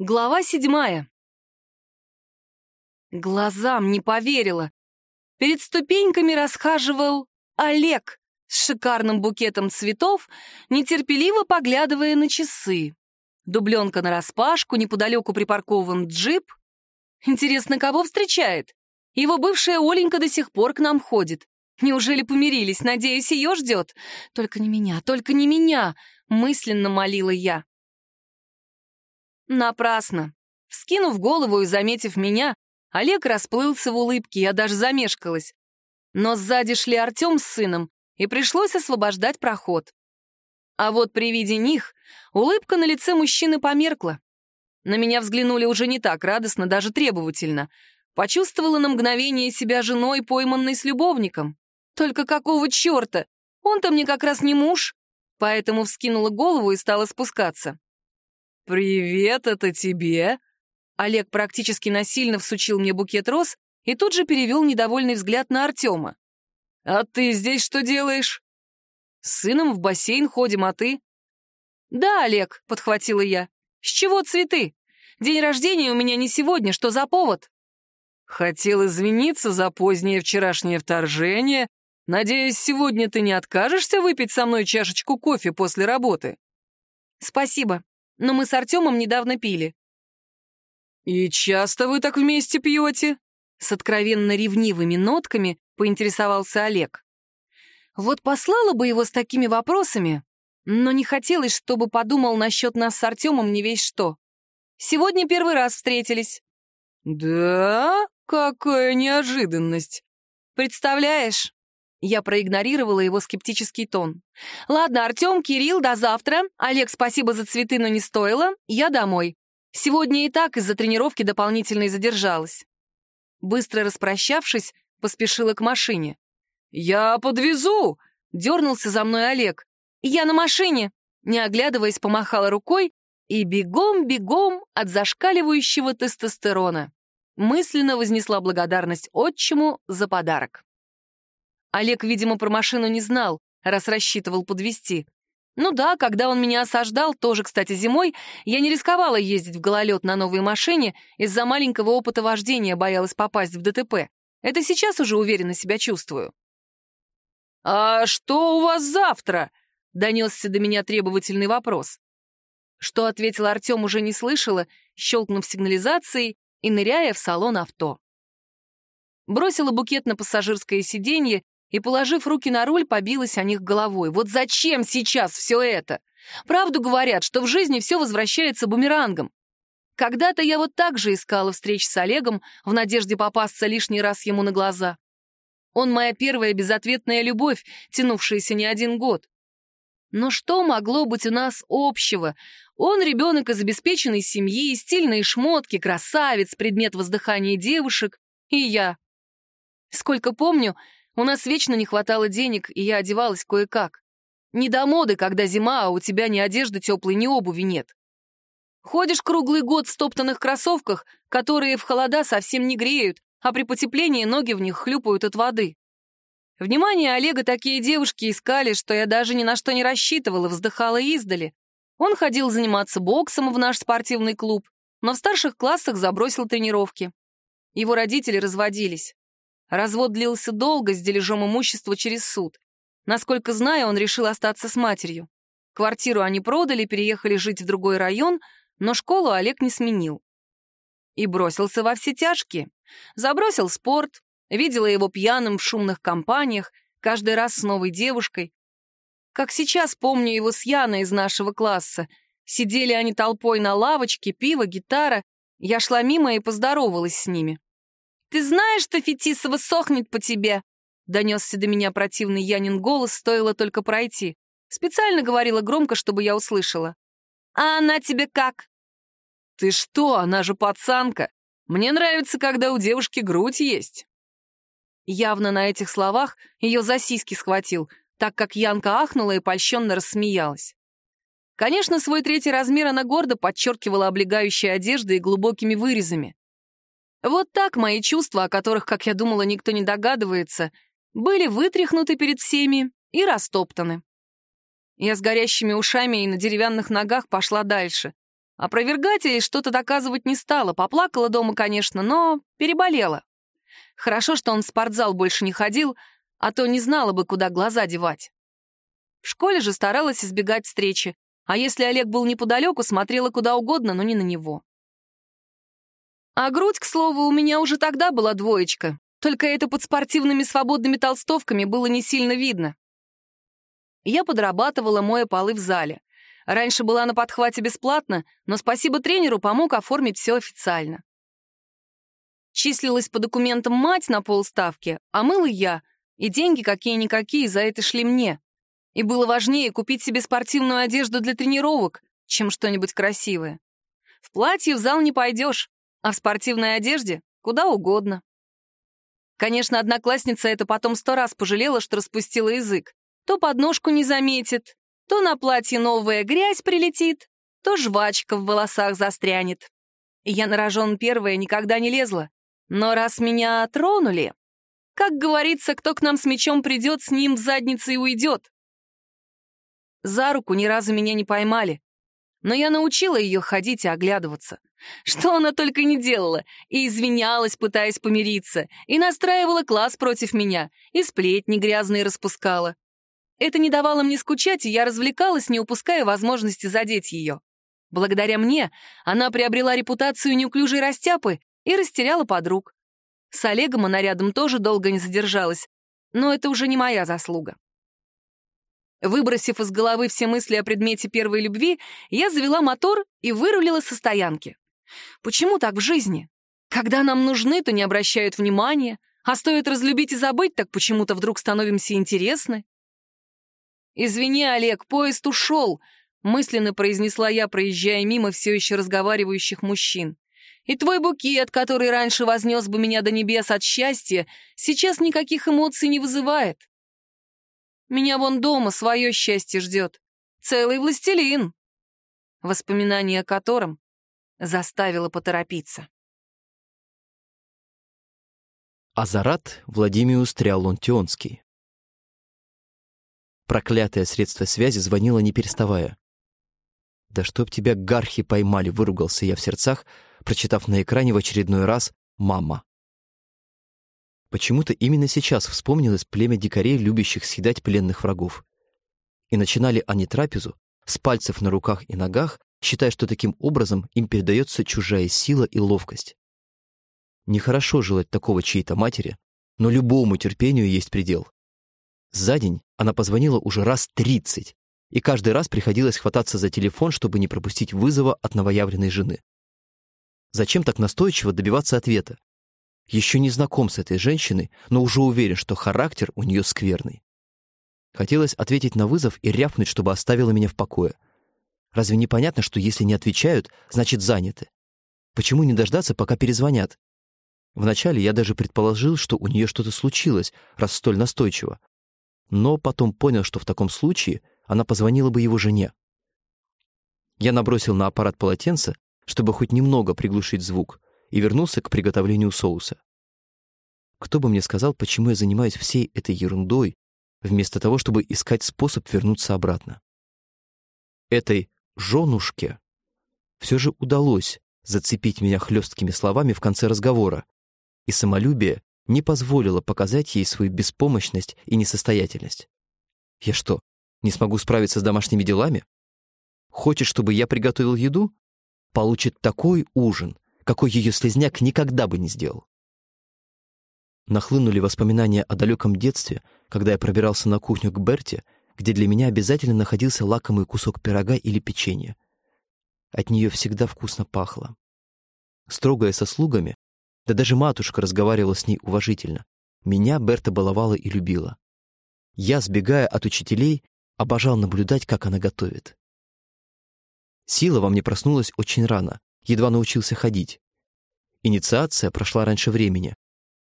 Глава седьмая. Глазам не поверила. Перед ступеньками расхаживал Олег с шикарным букетом цветов, нетерпеливо поглядывая на часы. Дубленка нараспашку, неподалеку припаркован джип. Интересно, кого встречает? Его бывшая Оленька до сих пор к нам ходит. Неужели помирились? Надеюсь, ее ждет. Только не меня, только не меня, мысленно молила я. Напрасно. Вскинув голову и заметив меня, Олег расплылся в улыбке, я даже замешкалась. Но сзади шли Артем с сыном, и пришлось освобождать проход. А вот при виде них улыбка на лице мужчины померкла. На меня взглянули уже не так радостно, даже требовательно. Почувствовала на мгновение себя женой, пойманной с любовником. Только какого черта? Он-то мне как раз не муж. Поэтому вскинула голову и стала спускаться. «Привет, это тебе?» Олег практически насильно всучил мне букет роз и тут же перевел недовольный взгляд на Артема. «А ты здесь что делаешь?» «С сыном в бассейн ходим, а ты?» «Да, Олег», — подхватила я. «С чего цветы? День рождения у меня не сегодня, что за повод?» «Хотел извиниться за позднее вчерашнее вторжение. Надеюсь, сегодня ты не откажешься выпить со мной чашечку кофе после работы?» «Спасибо но мы с Артемом недавно пили». «И часто вы так вместе пьете?» С откровенно ревнивыми нотками поинтересовался Олег. Вот послала бы его с такими вопросами, но не хотелось, чтобы подумал насчет нас с Артемом не весь что. Сегодня первый раз встретились. «Да? Какая неожиданность!» «Представляешь?» Я проигнорировала его скептический тон. «Ладно, Артем, Кирилл, до завтра. Олег, спасибо за цветы, но не стоило. Я домой. Сегодня и так из-за тренировки дополнительной задержалась». Быстро распрощавшись, поспешила к машине. «Я подвезу!» — дернулся за мной Олег. «Я на машине!» — не оглядываясь, помахала рукой и бегом-бегом от зашкаливающего тестостерона. Мысленно вознесла благодарность отчиму за подарок. Олег, видимо, про машину не знал, раз рассчитывал подвести. Ну да, когда он меня осаждал, тоже, кстати, зимой, я не рисковала ездить в гололед на новой машине, из-за маленького опыта вождения боялась попасть в ДТП. Это сейчас уже уверенно себя чувствую. «А что у вас завтра?» — донесся до меня требовательный вопрос. Что ответил Артем, уже не слышала, щелкнув сигнализацией и ныряя в салон авто. Бросила букет на пассажирское сиденье и, положив руки на руль, побилась о них головой. Вот зачем сейчас все это? Правду говорят, что в жизни все возвращается бумерангом. Когда-то я вот так же искала встреч с Олегом в надежде попасться лишний раз ему на глаза. Он моя первая безответная любовь, тянувшаяся не один год. Но что могло быть у нас общего? Он ребенок из обеспеченной семьи, стильные шмотки, красавец, предмет воздыхания девушек. И я. Сколько помню, у нас вечно не хватало денег, и я одевалась кое-как. Не до моды, когда зима, а у тебя ни одежды теплой, ни обуви нет. Ходишь круглый год в стоптанных кроссовках, которые в холода совсем не греют, а при потеплении ноги в них хлюпают от воды. Внимание Олега такие девушки искали, что я даже ни на что не рассчитывала, вздыхала издали. Он ходил заниматься боксом в наш спортивный клуб, но в старших классах забросил тренировки. Его родители разводились. Развод длился долго с дележом имущества через суд. Насколько знаю, он решил остаться с матерью. Квартиру они продали, переехали жить в другой район, но школу Олег не сменил. И бросился во все тяжкие. Забросил спорт, видела его пьяным в шумных компаниях, каждый раз с новой девушкой. Как сейчас помню его с Яной из нашего класса. Сидели они толпой на лавочке, пиво, гитара. Я шла мимо и поздоровалась с ними. «Ты знаешь, что Фетисова сохнет по тебе?» Донесся до меня противный Янин голос, стоило только пройти. Специально говорила громко, чтобы я услышала. «А она тебе как?» «Ты что, она же пацанка! Мне нравится, когда у девушки грудь есть!» Явно на этих словах ее за сиськи схватил, так как Янка ахнула и польщенно рассмеялась. Конечно, свой третий размер она гордо подчеркивала облегающей одеждой и глубокими вырезами. Вот так мои чувства, о которых, как я думала, никто не догадывается, были вытряхнуты перед всеми и растоптаны. Я с горящими ушами и на деревянных ногах пошла дальше. Опровергать или что-то доказывать не стала, поплакала дома, конечно, но переболела. Хорошо, что он в спортзал больше не ходил, а то не знала бы, куда глаза девать. В школе же старалась избегать встречи, а если Олег был неподалеку, смотрела куда угодно, но не на него. А грудь, к слову, у меня уже тогда была двоечка, только это под спортивными свободными толстовками было не сильно видно. Я подрабатывала, моя полы в зале. Раньше была на подхвате бесплатно, но спасибо тренеру помог оформить все официально. Числилась по документам мать на полставки, а мыла я, и деньги какие-никакие за это шли мне. И было важнее купить себе спортивную одежду для тренировок, чем что-нибудь красивое. В платье в зал не пойдешь, а в спортивной одежде — куда угодно. Конечно, одноклассница это потом сто раз пожалела, что распустила язык. То подножку не заметит, то на платье новая грязь прилетит, то жвачка в волосах застрянет. Я на рожон первая никогда не лезла. Но раз меня тронули, как говорится, кто к нам с мечом придет, с ним в заднице и уйдет. За руку ни разу меня не поймали, но я научила ее ходить и оглядываться. Что она только не делала, и извинялась, пытаясь помириться, и настраивала класс против меня, и сплетни грязные распускала. Это не давало мне скучать, и я развлекалась, не упуская возможности задеть ее. Благодаря мне она приобрела репутацию неуклюжей растяпы и растеряла подруг. С Олегом она рядом тоже долго не задержалась, но это уже не моя заслуга. Выбросив из головы все мысли о предмете первой любви, я завела мотор и вырулила со стоянки. Почему так в жизни? Когда нам нужны, то не обращают внимания, а стоит разлюбить и забыть, так почему-то вдруг становимся интересны. «Извини, Олег, поезд ушел», — мысленно произнесла я, проезжая мимо все еще разговаривающих мужчин. «И твой букет, который раньше вознес бы меня до небес от счастья, сейчас никаких эмоций не вызывает. Меня вон дома свое счастье ждет. Целый властелин» воспоминание о котором заставило поторопиться. Азарат Владимиус Триалонтионский Проклятое средство связи звонило не переставая. «Да чтоб тебя гархи поймали!» — выругался я в сердцах, прочитав на экране в очередной раз «Мама». Почему-то именно сейчас вспомнилось племя дикарей, любящих съедать пленных врагов. И начинали они трапезу с пальцев на руках и ногах, считая, что таким образом им передается чужая сила и ловкость. Нехорошо желать такого чьей-то матери, но любому терпению есть предел. За день она позвонила уже раз тридцать, и каждый раз приходилось хвататься за телефон, чтобы не пропустить вызова от новоявленной жены. Зачем так настойчиво добиваться ответа? Еще не знаком с этой женщиной, но уже уверен, что характер у нее скверный. Хотелось ответить на вызов и рявкнуть, чтобы оставила меня в покое. Разве не понятно, что если не отвечают, значит заняты? Почему не дождаться, пока перезвонят? Вначале я даже предположил, что у нее что-то случилось, раз столь настойчиво но потом понял, что в таком случае она позвонила бы его жене. Я набросил на аппарат полотенце, чтобы хоть немного приглушить звук, и вернулся к приготовлению соуса. Кто бы мне сказал, почему я занимаюсь всей этой ерундой, вместо того, чтобы искать способ вернуться обратно? Этой женушке все же удалось зацепить меня хлесткими словами в конце разговора, и самолюбие не позволила показать ей свою беспомощность и несостоятельность. Я что, не смогу справиться с домашними делами? Хочет, чтобы я приготовил еду? Получит такой ужин, какой ее слезняк никогда бы не сделал. Нахлынули воспоминания о далеком детстве, когда я пробирался на кухню к Берте, где для меня обязательно находился лакомый кусок пирога или печенья. От нее всегда вкусно пахло. Строгая со слугами, да даже матушка разговаривала с ней уважительно. Меня Берта баловала и любила. Я, сбегая от учителей, обожал наблюдать, как она готовит. Сила во мне проснулась очень рано, едва научился ходить. Инициация прошла раньше времени.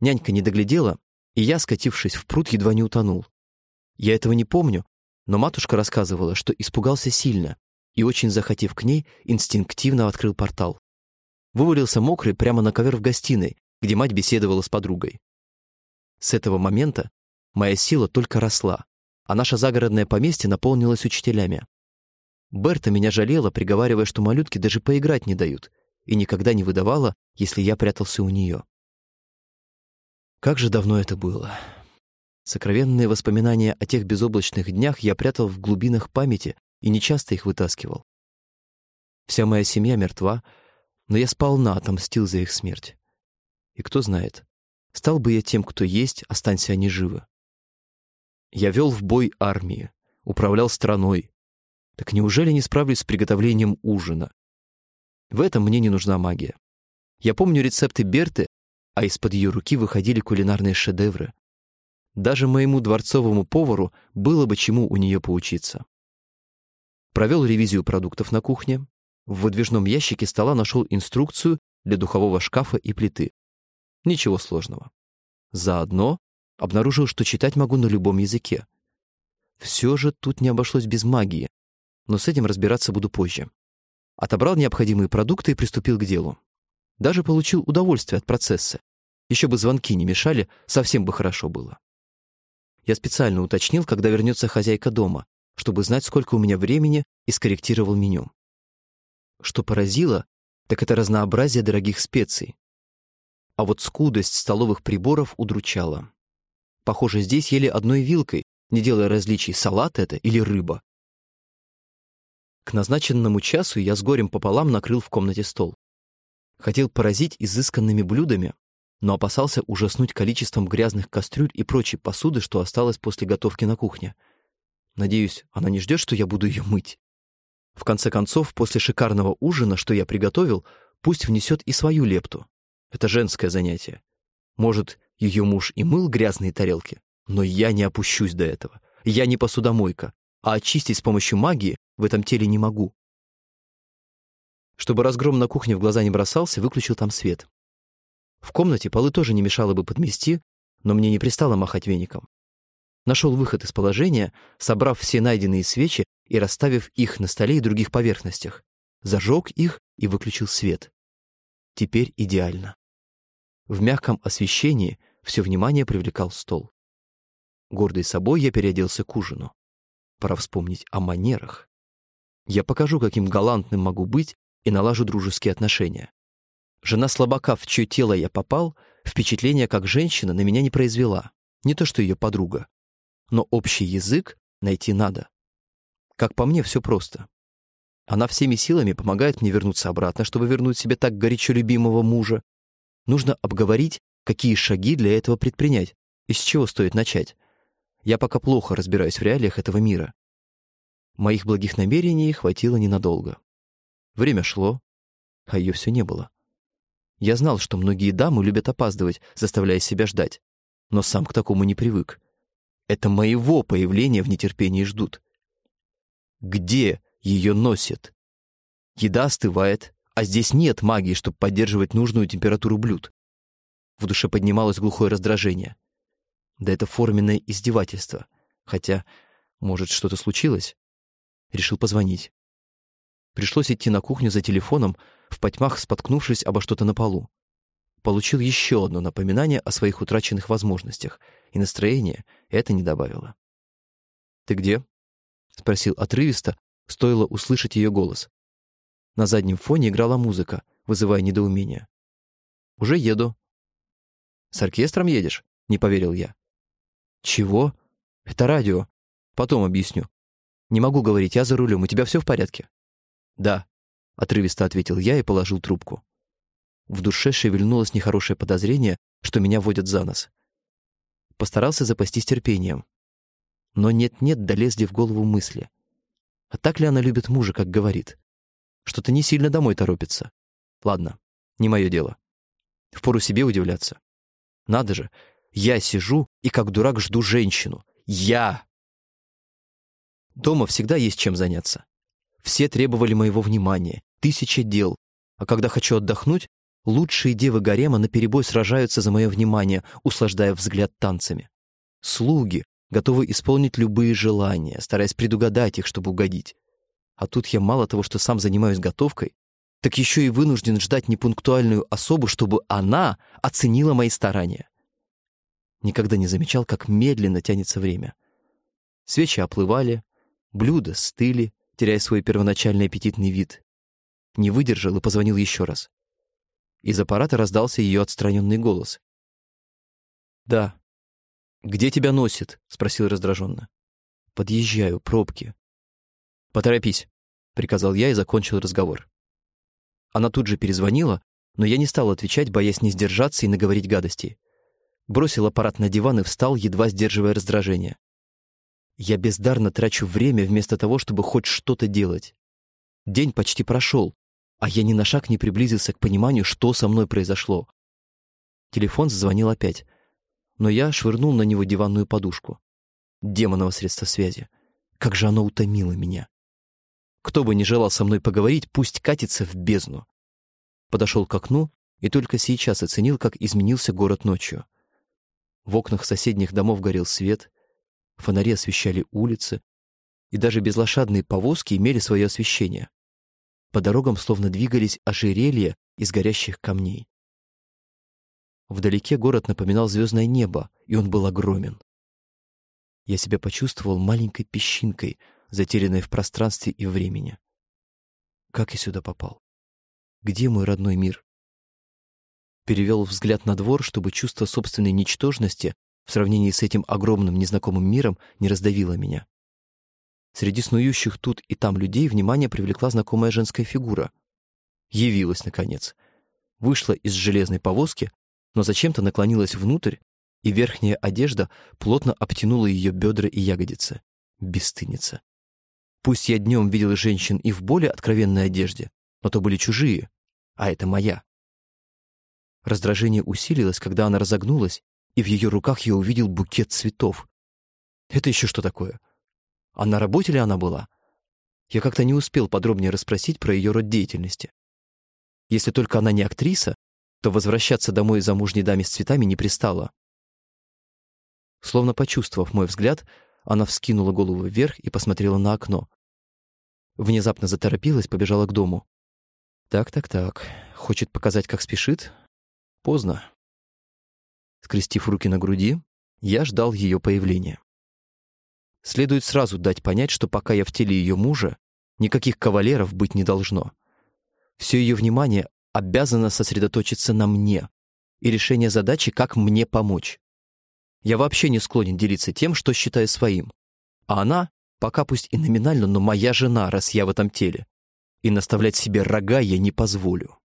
Нянька не доглядела, и я, скатившись в пруд, едва не утонул. Я этого не помню, но матушка рассказывала, что испугался сильно и, очень захотев к ней, инстинктивно открыл портал вывалился мокрый прямо на ковер в гостиной, где мать беседовала с подругой. С этого момента моя сила только росла, а наше загородное поместье наполнилось учителями. Берта меня жалела, приговаривая, что малютки даже поиграть не дают, и никогда не выдавала, если я прятался у нее. Как же давно это было. Сокровенные воспоминания о тех безоблачных днях я прятал в глубинах памяти и нечасто их вытаскивал. Вся моя семья мертва, но я сполна отомстил за их смерть. И кто знает, стал бы я тем, кто есть, останься они живы. Я вел в бой армии, управлял страной. Так неужели не справлюсь с приготовлением ужина? В этом мне не нужна магия. Я помню рецепты Берты, а из-под ее руки выходили кулинарные шедевры. Даже моему дворцовому повару было бы чему у нее поучиться. Провел ревизию продуктов на кухне. В выдвижном ящике стола нашел инструкцию для духового шкафа и плиты. Ничего сложного. Заодно обнаружил, что читать могу на любом языке. Все же тут не обошлось без магии, но с этим разбираться буду позже. Отобрал необходимые продукты и приступил к делу. Даже получил удовольствие от процесса. Еще бы звонки не мешали, совсем бы хорошо было. Я специально уточнил, когда вернется хозяйка дома, чтобы знать, сколько у меня времени, и скорректировал меню. Что поразило, так это разнообразие дорогих специй. А вот скудость столовых приборов удручала. Похоже, здесь ели одной вилкой, не делая различий, салат это или рыба. К назначенному часу я с горем пополам накрыл в комнате стол. Хотел поразить изысканными блюдами, но опасался ужаснуть количеством грязных кастрюль и прочей посуды, что осталось после готовки на кухне. Надеюсь, она не ждет, что я буду ее мыть. В конце концов, после шикарного ужина, что я приготовил, пусть внесет и свою лепту. Это женское занятие. Может, ее муж и мыл грязные тарелки, но я не опущусь до этого. Я не посудомойка, а очистить с помощью магии в этом теле не могу. Чтобы разгром на кухне в глаза не бросался, выключил там свет. В комнате полы тоже не мешало бы подмести, но мне не пристало махать веником. Нашел выход из положения, собрав все найденные свечи и расставив их на столе и других поверхностях. Зажег их и выключил свет. Теперь идеально. В мягком освещении все внимание привлекал стол. Гордый собой я переоделся к ужину. Пора вспомнить о манерах. Я покажу, каким галантным могу быть, и налажу дружеские отношения. Жена слабака, в чье тело я попал, впечатление как женщина на меня не произвела. Не то что ее подруга. Но общий язык найти надо. Как по мне, все просто. Она всеми силами помогает мне вернуться обратно, чтобы вернуть себе так горячо любимого мужа. Нужно обговорить, какие шаги для этого предпринять, и с чего стоит начать. Я пока плохо разбираюсь в реалиях этого мира. Моих благих намерений хватило ненадолго. Время шло, а ее все не было. Я знал, что многие дамы любят опаздывать, заставляя себя ждать, но сам к такому не привык. Это моего появления в нетерпении ждут. Где ее носят? Еда остывает, а здесь нет магии, чтобы поддерживать нужную температуру блюд. В душе поднималось глухое раздражение. Да это форменное издевательство. Хотя, может, что-то случилось? Решил позвонить. Пришлось идти на кухню за телефоном, в потьмах споткнувшись обо что-то на полу. Получил еще одно напоминание о своих утраченных возможностях, и настроение это не добавило. «Ты где?» — спросил отрывисто, стоило услышать ее голос. На заднем фоне играла музыка, вызывая недоумение. «Уже еду». «С оркестром едешь?» — не поверил я. «Чего? Это радио. Потом объясню. Не могу говорить, я за рулем. У тебя все в порядке?» «Да», — отрывисто ответил я и положил трубку. В душе шевельнулось нехорошее подозрение, что меня водят за нос. Постарался запастись терпением. Но нет-нет, долезли в голову мысли. А так ли она любит мужа, как говорит? Что-то не сильно домой торопится. Ладно, не мое дело. Впору себе удивляться. Надо же, я сижу и как дурак жду женщину. Я! Дома всегда есть чем заняться. Все требовали моего внимания, тысяча дел. А когда хочу отдохнуть, лучшие девы гарема наперебой сражаются за мое внимание, услаждая взгляд танцами. Слуги готовы исполнить любые желания, стараясь предугадать их, чтобы угодить. А тут я мало того, что сам занимаюсь готовкой, так еще и вынужден ждать непунктуальную особу, чтобы она оценила мои старания. Никогда не замечал, как медленно тянется время. Свечи оплывали, блюда стыли, теряя свой первоначальный аппетитный вид. Не выдержал и позвонил еще раз. Из аппарата раздался ее отстраненный голос. «Да». «Где тебя носит?» — спросил раздраженно. «Подъезжаю, пробки». «Поторопись», — приказал я и закончил разговор. Она тут же перезвонила, но я не стал отвечать, боясь не сдержаться и наговорить гадостей. Бросил аппарат на диван и встал, едва сдерживая раздражение. Я бездарно трачу время вместо того, чтобы хоть что-то делать. День почти прошел, а я ни на шаг не приблизился к пониманию, что со мной произошло. Телефон зазвонил опять, но я швырнул на него диванную подушку. Демоново средство связи. Как же оно утомило меня. Кто бы ни желал со мной поговорить, пусть катится в бездну. Подошел к окну и только сейчас оценил, как изменился город ночью. В окнах соседних домов горел свет, фонари освещали улицы, и даже безлошадные повозки имели свое освещение. По дорогам словно двигались ожерелья из горящих камней. Вдалеке город напоминал звездное небо, и он был огромен. Я себя почувствовал маленькой песчинкой, затерянной в пространстве и времени. Как я сюда попал? Где мой родной мир? Перевел взгляд на двор, чтобы чувство собственной ничтожности в сравнении с этим огромным незнакомым миром не раздавило меня. Среди снующих тут и там людей внимание привлекла знакомая женская фигура. Явилась, наконец. Вышла из железной повозки, но зачем-то наклонилась внутрь, и верхняя одежда плотно обтянула ее бедра и ягодицы. Бесстыдница. Пусть я днем видел женщин и в более откровенной одежде, но то были чужие, а это моя. Раздражение усилилось, когда она разогнулась, и в ее руках я увидел букет цветов. Это еще что такое? А на работе ли она была? Я как-то не успел подробнее расспросить про ее род деятельности. Если только она не актриса, то возвращаться домой замужней даме с цветами не пристало. Словно почувствовав мой взгляд, она вскинула голову вверх и посмотрела на окно. Внезапно заторопилась, побежала к дому. Так-так-так, хочет показать, как спешит? Поздно. Скрестив руки на груди, я ждал ее появления. Следует сразу дать понять, что пока я в теле ее мужа, никаких кавалеров быть не должно. Все ее внимание обязано сосредоточиться на мне и решение задачи, как мне помочь. Я вообще не склонен делиться тем, что считаю своим. А она, пока пусть и номинально, но моя жена, раз я в этом теле. И наставлять себе рога я не позволю.